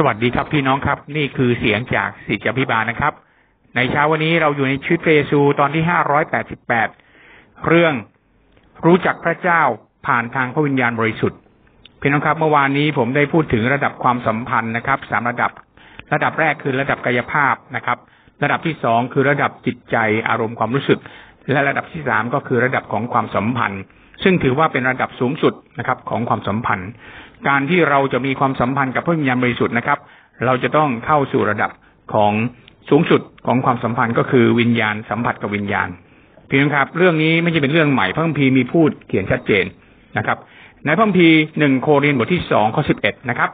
สวัสดีครับพี่น้องครับ นี่คือเสียงจากสิทธิพิบาลนะครับ ในเช้าวันนี้เราอยู่ในชีวิตเยซูตอนที่ห้าร้อยแปดสิบแปดเรื่องรู้จักพระเจ้าผ่านทางพระวิญญาณบริสุทธิ์พี่น้องครับ เมื่อวานนี้ผมได้พูดถึงระดับความสัมพันธ์นะครับสามระดับ ระดับแรกคือระดับกายภาพนะครับ ระดับที่สองคือระดับจิตใจอารมณ์ความรู้สึก และระดับที่สามก็คือระดับของความสัมพันธ์ ซึ่งถือว่าเป็นระดับสูงสุดนะครับของความสัมพันธ์ การที่เราจะมีความสัมพันธ์กับพระวิญญาณบริสุทธิ์นะครับ เราจะต้องเข้าสู่ระดับของสูงสุดของความสัมพันธ์ก็คือวิญญาณสัมผัสกับวิญญาณพี่น้องครับ เรื่องนี้ไม่ใช่เป็นเรื่องใหม่พระคัมภีร์มีพูดเขียนชัดเจนนะครับ ในพระคัมภีร์หนึ่งโครินธ์บทที่สองข้อสิบเอ็ดนะครับ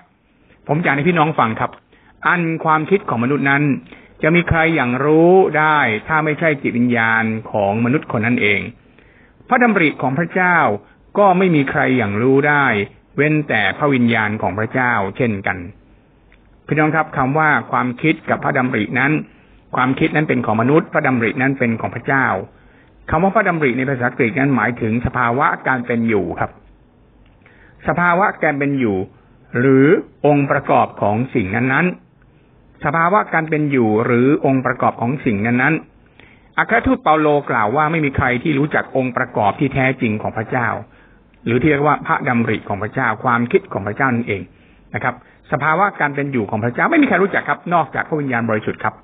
ผมจะให้พี่น้องฟังครับ อันความคิดของมนุษย์นั้น จะมีใครอย่างรู้ได้ ถ้าไม่ใช่จิตวิญญาณของมนุษย์คนนั้นเอง พระดำริของพระเจ้าก็ไม่มีใครอย่างรู้ได้ เว้นแต่พระวิญญาณของพระเจ้าเช่นกันพี่น้องครับคำว่าความคิดกับพระดำรินั้น ความคิดนั้นเป็นของมนุษย์ พระดำรินั้นเป็นของพระเจ้าคำว่าพระดำริในภาษากรีกนั้นหมายถึงสภาวะการเป็นอยู่ครับ สภาวะการเป็นอยู่ หรือองค์ประกอบของสิ่งนั้นๆสภาวะการเป็นอยู่หรือองค์ประกอบของสิ่งนั้นๆ อัครทูตเปาโลกล่าวว่าไม่มีใครที่รู้จักองค์ประกอบที่แท้จริงของพระเจ้า หรือที่เรียกว่าพระดำริของพระเจ้าความคิดของพระเจ้านั่นเองนะครับ สภาวะการเป็นอยู่ของพระเจ้าไม่มีใครรู้จักครับ นอกจากพระวิญญาณบริสุทธิ์ครับ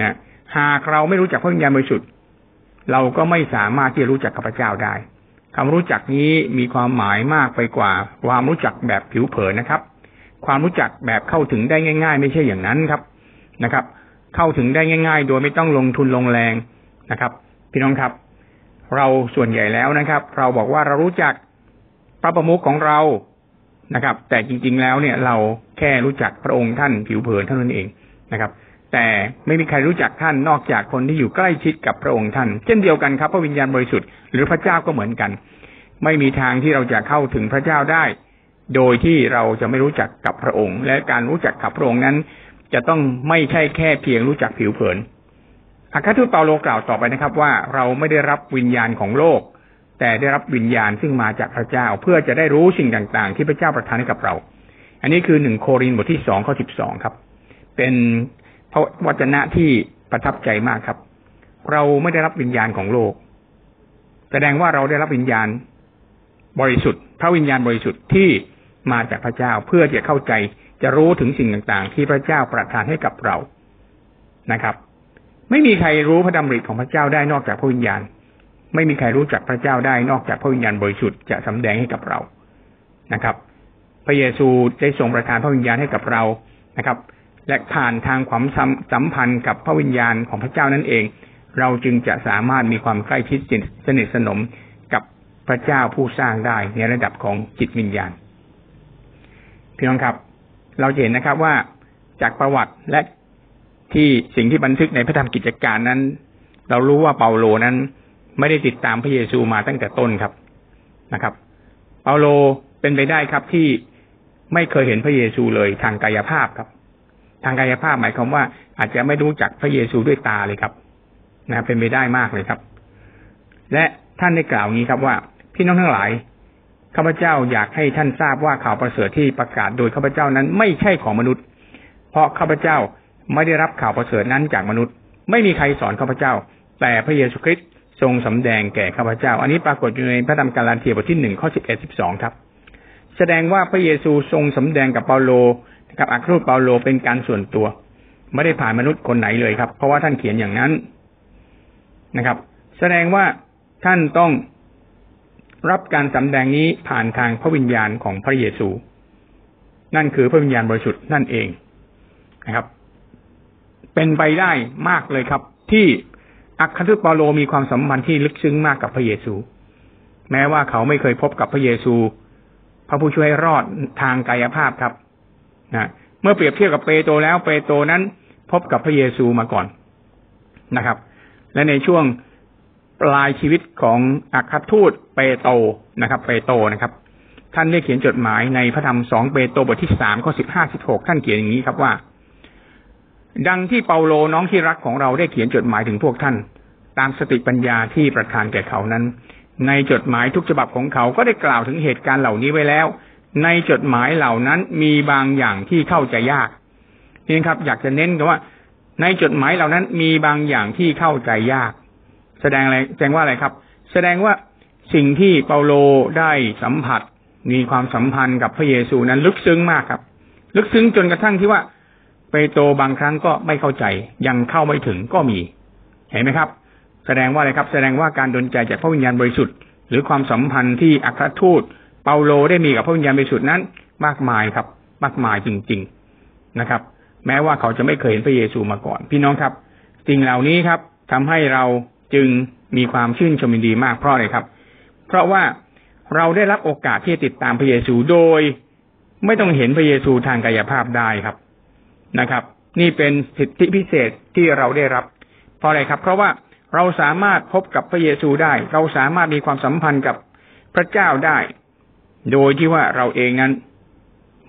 นะหากเราไม่รู้จักพระวิญญาณบริสุทธิ์ เราก็ไม่สามารถที่จะรู้จักพระเจ้าได้คำรู้จักนี้มีความหมายมากไปกว่า ความรู้จักแบบผิวเผินนะครับ ความรู้จักแบบเข้าถึงได้ง่าย ๆ ไม่ใช่อย่างนั้นครับนะครับ เข้าถึงได้ง่าย ๆ โดยไม่ต้องลงทุนลงแรงนะครับ พี่น้องครับ เราส่วนใหญ่แล้วนะครับ เราบอกว่าเรารู้จักพระประมุขของเรานะครับ แต่จริง ๆ แล้วเนี่ยเราแค่รู้จักพระองค์ท่านผิวเผินเท่านั้นเองนะครับ แต่ไม่มีใครรู้จักท่านนอกจากคนที่อยู่ใกล้ชิดกับพระองค์ท่าน เช่นเดียวกันครับ พระวิญญาณบริสุทธิ์หรือพระเจ้าก็เหมือนกัน ไม่มีทางที่เราจะเข้าถึงพระเจ้าได้ โดยที่เราจะไม่รู้จักกับพระองค์ และการรู้จักกับพระองค์นั้น จะต้องไม่ใช่แค่เพียงรู้จักผิวเผินอาคาทูตเปาโลกล่าวต่อไปนะครับ ว่าเราไม่ได้รับวิญญาณของโลก แต่ได้รับวิญญาณซึ่งมาจากพระเจ้าเพื่อจะได้รู้สิ่งต่างๆ ที่พระเจ้าประทานให้กับเรา อันนี้คือหนึ่งโครินบทที่สองข้อสิบสองครับ เป็นพระวจนะที่ประทับใจมากครับ เราไม่ได้รับวิญญาณของโลก แสดงว่าเราได้รับวิญญาณบริสุทธิ์ พระวิญญาณบริสุทธิ์ที่มาจากพระเจ้าเพื่อจะเข้าใจ จะรู้ถึงสิ่งต่างๆ ที่พระเจ้าประทานให้กับเรานะครับ ไม่มีใครรู้พระดำริของพระเจ้าได้นอกจากพระวิญญาณ ไม่มีใครรู้จักพระเจ้าได้นอกจากพระวิญญาณบริสุทธิ์จะสำแดงให้กับเรานะครับ พระเยซูได้ทรงประทานพระวิญญาณให้กับเรานะครับ และผ่านทางความสัมพันธ์กับพระวิญญาณของพระเจ้านั่นเอง เราจึงจะสามารถมีความใกล้ชิดสนิทสนมกับพระเจ้าผู้สร้างได้ในระดับของจิตวิญญาณพี่น้องครับ เราเห็นนะครับว่าจากประวัติและที่สิ่งที่บันทึกในพระธรรมกิจการนั้น เรารู้ว่าเปาโลนั้นไม่ได้ติดตามพระเยซูมาตั้งแต่ต้นครับนะครับ เปาโลเป็นไปได้ครับที่ไม่เคยเห็นพระเยซูเลยทางกายภาพครับ ทางกายภาพหมายความว่าอาจจะไม่รู้จักพระเยซูด้วยตาเลยครับนะเป็นไปได้มากเลยครับ และท่านได้กล่าวงี้ครับว่าพี่น้องทั้งหลาย ข้าพเจ้าอยากให้ท่านทราบว่าข่าวประเสริฐที่ประกาศโดยข้าพเจ้านั้นไม่ใช่ของมนุษย์ เพราะข้าพเจ้าไม่ได้รับข่าวประเสริฐนั้นจากมนุษย์ ไม่มีใครสอนข้าพเจ้า แต่พระเยซูคริสต์ทรงสำแดงแก่ข้าพเจ้า อันนี้ปรากฏอยู่ในพระธรรมกาลาเทียบทที่หนึ่งข้อสิบเอ็ดสิบสองครับ แสดงว่าพระเยซูทรงสำแดงกับเปาโลกับอัครทูตเปาโลเป็นการส่วนตัว ไม่ได้ผ่านมนุษย์คนไหนเลยครับ เพราะว่าท่านเขียนอย่างนั้นนะครับ แสดงว่าท่านต้อง รับการสำแดงนี้ผ่านทางพระวิญญาณของพระเยซู นั่นคือพระวิญญาณบริสุทธิ์นั่นเองนะครับเป็นไปได้มากเลยครับ ที่อัครทูตเปาโลมีความสัมพันธ์ที่ลึกซึ้งมากกับพระเยซู แม้ว่าเขาไม่เคยพบกับพระเยซู พระผู้ช่วยรอดทางกายภาพครับนะเมื่อเปรียบเทียบกับเปโตรแล้วเปโตรนั้นพบกับพระเยซูมาก่อนนะครับ และในช่วง ปลายชีวิตของอัครทูตเปโตนะครับ เปโตนะครับ ท่านได้เขียนจดหมายในพระธรรมสองเปโตบทที่สามข้อสิบห้าสิบหกท่านเขียนอย่างนี้ครับว่า ดังที่เปาโลน้องที่รักของเราได้เขียนจดหมายถึงพวกท่าน ตามสติปัญญาที่ประทานแก่เขานั้น ในจดหมายทุกฉบับของเขาก็ได้กล่าวถึงเหตุการณ์เหล่านี้ไว้แล้ว ในจดหมายเหล่านั้นมีบางอย่างที่เข้าใจยากนี่ครับ อยากจะเน้นกันว่า ในจดหมายเหล่านั้นมีบางอย่างที่เข้าใจยาก แสดงอะไรแสดงว่าอะไรครับ แสดงว่าสิ่งที่เปาโลได้สัมผัส มีความสัมพันธ์กับพระเยซูนั้น ลึกซึ้งมากครับ ลึกซึ้งจนกระทั่งที่ว่าเปโตรบางครั้งก็ไม่เข้าใจ ยังเข้าไม่ถึงก็มี เห็นไหมครับ แสดงว่าอะไรครับ แสดงว่าการดลใจจากพระวิญญาณบริสุทธิ์ หรือความสัมพันธ์ที่อัครทูต เปาโลได้มีกับพระวิญญาณบริสุทธิ์นั้น มากมายครับ มากมายจริง ๆนะครับ แม้ว่าเขาจะไม่เคยเห็นพระเยซูมาก่อน พี่น้องครับ สิ่งเหล่านี้ครับทำให้เรา จึงมีความชื่นชมยินดีมากเพราะอะไรครับ เพราะว่าเราได้รับโอกาสที่จะติดตามพระเยซูโดย ไม่ต้องเห็นพระเยซูทางกายภาพได้ครับนะครับ นี่เป็นสิทธิพิเศษที่เราได้รับ เพราะอะไรครับ เพราะว่าเราสามารถพบกับพระเยซูได้ เราสามารถมีความสัมพันธ์กับพระเจ้าได้ โดยที่ว่าเราเองนั้น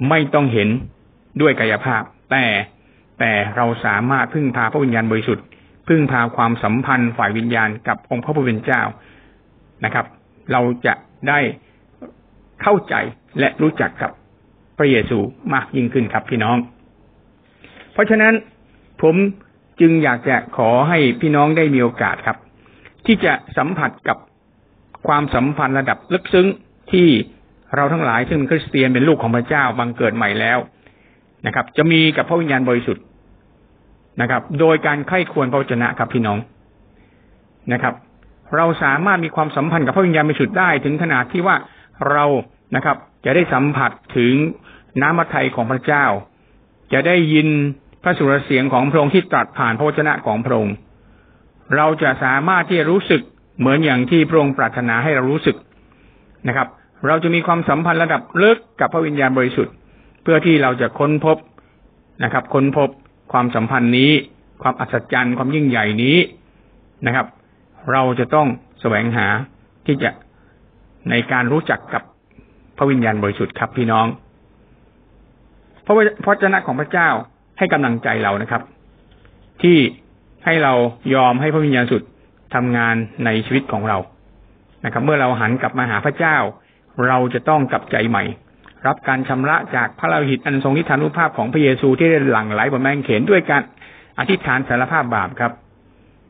ไม่ต้องเห็นด้วยกายภาพ แต่แต่เราสามารถพึ่งพาพระวิญญาณบริสุทธิ์ พึ่งพาความสัมพันธ์ฝ่ายวิญญาณกับองค์พระผู้เป็นเจ้านะครับ เราจะได้เข้าใจและรู้จักกับพระเยซูมากยิ่งขึ้นครับพี่น้อง เพราะฉะนั้นผมจึงอยากจะขอให้พี่น้องได้มีโอกาสครับ ที่จะสัมผัสกับความสัมพันธ์ระดับลึกซึ้งที่เราทั้งหลายซึ่งเป็นคริสเตียนเป็นลูกของพระเจ้าบังเกิดใหม่แล้วนะครับ จะมีกับพระวิญญาณบริสุทธิ์ นะครับ โดยการไข้ควรพระวจนะครับพี่น้องนะครับ เราสามารถมีความสัมพันธ์กับพระวิญญาณบริสุทธิ์ได้ถึงขนาดที่ว่าเรานะครับ จะได้สัมผัสถึงน้ำมัทไทยของพระเจ้า จะได้ยินพระสุรเสียงของพระองค์ที่ตรัสผ่านพระวจนะของพระองค์เราจะสามารถที่จะรู้สึกเหมือนอย่างที่พระองค์ปรารถนาให้เรารู้สึกนะครับ เราจะมีความสัมพันธ์ระดับลึกกับพระวิญญาณบริสุทธิ์ เพื่อที่เราจะค้นพบนะครับ ค้นพบ ความสัมพันธ์นี้ ความอัศจรรย์ ความยิ่งใหญ่นี้นะครับ เราจะต้องแสวงหาที่จะในการรู้จักกับพระวิญญาณบริสุทธิ์ครับพี่น้องเพราะว่าพระเจ้าของพระเจ้าให้กำลังใจเรานะครับ ที่ให้เรายอมให้พระวิญญาณสุดทำงานในชีวิตของเรานะครับ เมื่อเราหันกลับมาหาพระเจ้า เราจะต้องกลับใจใหม่ รับการชำระจากพระราหิตอันทรงนิทานุภาพของพระเยซูที่ได้หลั่งไหลบนแมงเขนด้วยการอธิษฐานสารภาพบาปครับ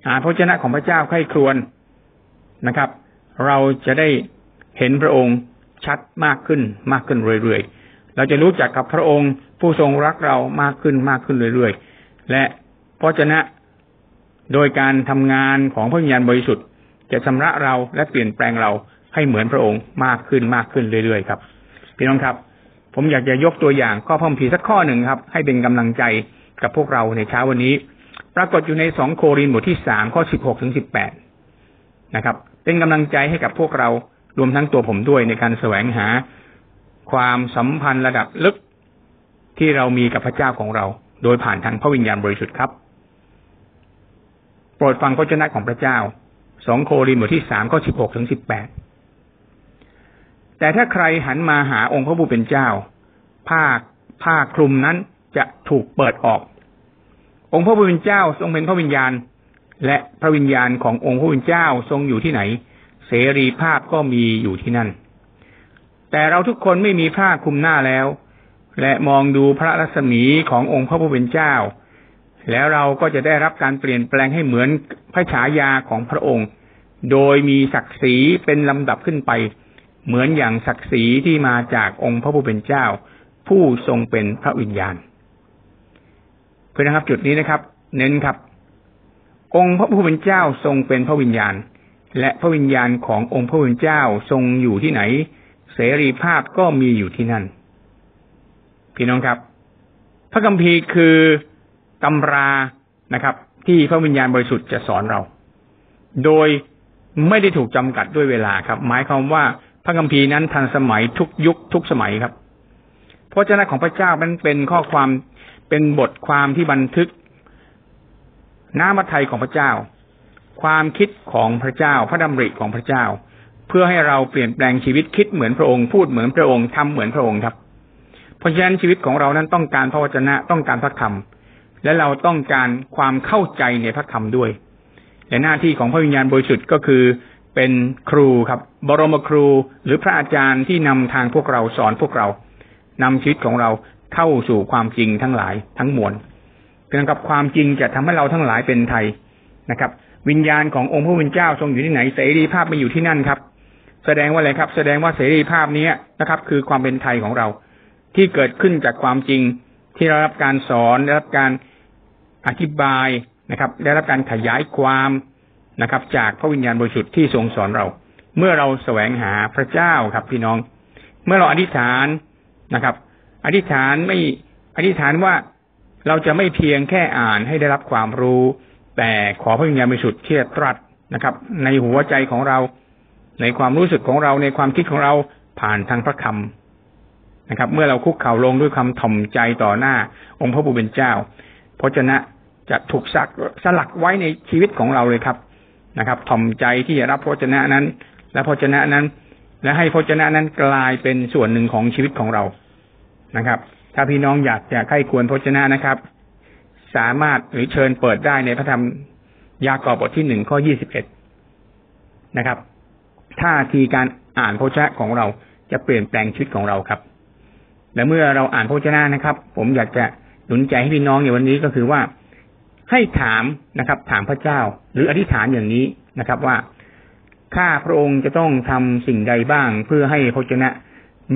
หาพระเจ้าของพระเจ้าใคร่ครวญนะครับ เราจะได้เห็นพระองค์ชัดมากขึ้นมากขึ้นเรื่อยๆ เราจะรู้จักกับพระองค์ผู้ทรงรักเรามากขึ้นมากขึ้นเรื่อยๆ และพระเจ้าโดยการทำงานของพระวิญญาณบริสุทธิ์ จะชำระเราและเปลี่ยนแปลงเราให้เหมือนพระองค์มากขึ้นมากขึ้นเรื่อยๆ ครับ พี่น้องครับ ผมอยากจะยกตัวอย่างข้อพ่อพีสักข้อหนึ่งครับ ให้เป็นกำลังใจกับพวกเราในเช้าวันนี้ ปรากฏอยู่ในสองโครินบทที่สามข้อสิบหกถึงสิบแปดนะครับ เป็นกำลังใจให้กับพวกเรารวมทั้งตัวผมด้วยในการแสวงหาความสัมพันธ์ระดับลึกที่เรามีกับพระเจ้าของเรา โดยผ่านทางพระวิญญาณบริสุทธิ์ครับ โปรดฟังพระเจ้าของพระเจ้าสองโครินบทที่สามข้อสิบหกถึงสิบแปด แต่ถ้าใครหันมาหาองค์พระผู้เป็นเจ้า ผ้าผ้าคลุมนั้นจะถูกเปิดออก องค์พระผู้เป็นเจ้าทรงเป็นพระวิญญาณ และพระวิญญาณขององค์พระผู้เป็นเจ้าทรงอยู่ที่ไหน เสรีภาพก็มีอยู่ที่นั่น แต่เราทุกคนไม่มีผ้าคลุมหน้าแล้ว และมองดูพระรัศมีขององค์พระผู้เป็นเจ้า แล้วเราก็จะได้รับการเปลี่ยนแปลงให้เหมือนพระฉายาของพระองค์ โดยมีศักดิ์ศรีเป็นลำดับขึ้นไป เหมือนอย่างศักดิ์ศรีที่มาจากองค์พระผู้เป็นเจ้า ผู้ทรงเป็นพระวิญญาณ เพื่อนะครับ จุดนี้นะครับ เน้นครับ องค์พระผู้เป็นเจ้าทรงเป็นพระวิญญาณ และพระวิญญาณขององค์พระผู้เป็นเจ้าทรงอยู่ที่ไหน เสรีภาพก็มีอยู่ที่นั่น พี่น้องครับ พระคัมภีร์คือตำรานะครับ ที่พระวิญญาณบริสุทธิ์จะสอนเรา โดยไม่ได้ถูกจำกัดด้วยเวลาครับ หมายความว่า พระคัมภีร์นั้นทันสมัยทุกยุคทุกสมัยครับพระเจ้าของพระเจ้ามันเป็นข้อความเป็นบทความที่บันทึกน้ำมัทไทยของพระเจ้า ความคิดของพระเจ้า พระดำริของพระเจ้า เพื่อให้เราเปลี่ยนแปลงชีวิตคิดเหมือนพระองค์พูดเหมือนพระองค์ทำเหมือนพระองค์ครับ เพราะฉะนั้นชีวิตของเรานั้นต้องการพระวจนะต้องการพระธรรม และเราต้องการความเข้าใจในพระธรรมด้วยและหน้าที่ของพระวิญญาณบริสุทธิ์ก็คือ เป็นครูครับ บรมครูหรือพระอาจารย์ที่นำทางพวกเราสอนพวกเรานำชีวิตของเราเข้าสู่ความจริงทั้งหลายทั้งมวลเพียงกับความจริงจะทำให้เราทั้งหลายเป็นไทยนะครับ วิญญาณขององค์พระผู้เป็นเจ้าทรงอยู่ที่ไหนเสรีภาพไม่อยู่ที่นั่นครับ แสดงว่าอะไรครับ แสดงว่าเสรีภาพนี้นะครับ คือความเป็นไทยของเรา ที่เกิดขึ้นจากความจริงที่ได้รับการสอนได้รับการอธิบายนะครับ ได้รับการขยายความ นะครับ จากพระวิญญาณบริสุทธิ์ที่ทรงสอนเรา เมื่อเราแสวงหาพระเจ้าครับพี่น้อง เมื่อเราอธิษฐานนะครับ อธิษฐานไม่อธิษฐานว่าเราจะไม่เพียงแค่อ่านให้ได้รับความรู้ แต่ขอพระวิญญาณบริสุทธิ์ที่ตรัสนะครับ ในหัวใจของเรา ในความรู้สึกของเราในความคิดของเราผ่านทางพระคำนะครับ เมื่อเราคุกเข่าลงด้วยคำถ่อมใจต่อหน้า องค์พระผู้เป็นเจ้าพระเจ้าจะถูกสักสลักไว้ในชีวิตของเราเลยครับ นะครับถ่อมใจที่จะรับพระเจ้านั้น และพระเจ้านั้น และให้พระเจ้านั้นกลายเป็นส่วนหนึ่งของชีวิตของเรานะครับ ถ้าพี่น้องอยากจะใคร่ควรพระเจ้านะครับ สามารถหรือเชิญเปิดได้ในพระธรรมยากอบบทที่หนึ่งข้อยี่สิบเอ็ดนะครับท่าทีการอ่านพระเจ้าของเราจะเปลี่ยนแปลงชีวิตของเราครับ และเมื่อเราอ่านพระเจ้านะครับ ผมอยากจะหนุนใจให้พี่น้องในวันนี้ก็คือว่า ให้ถามนะครับ ถามพระเจ้า หรืออธิษฐานอย่างนี้นะครับ ว่าข้าพระองค์จะต้องทำสิ่งใดบ้าง เพื่อให้พระเจ้า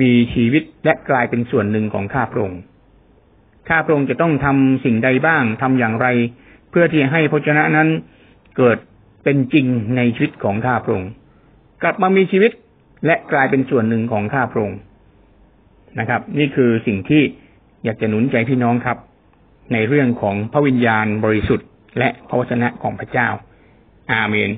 มีชีวิตและกลายเป็นส่วนหนึ่งของข้าพระองค์ข้าพระองค์จะต้องทำสิ่งใดบ้างทำอย่างไร เพื่อที่ให้พระเจ้านั้นเกิดเป็นจริงในชีวิตของข้าพระองค์กลับมามีชีวิตและกลายเป็นส่วนหนึ่งของข้าพระองค์นะครับ นี่คือสิ่งที่อยากจะหนุนใจพี่น้องครับ ในเรื่องของพระวิญญาณบริสุทธิ์ และพระวจนะของพระเจ้า อาเมน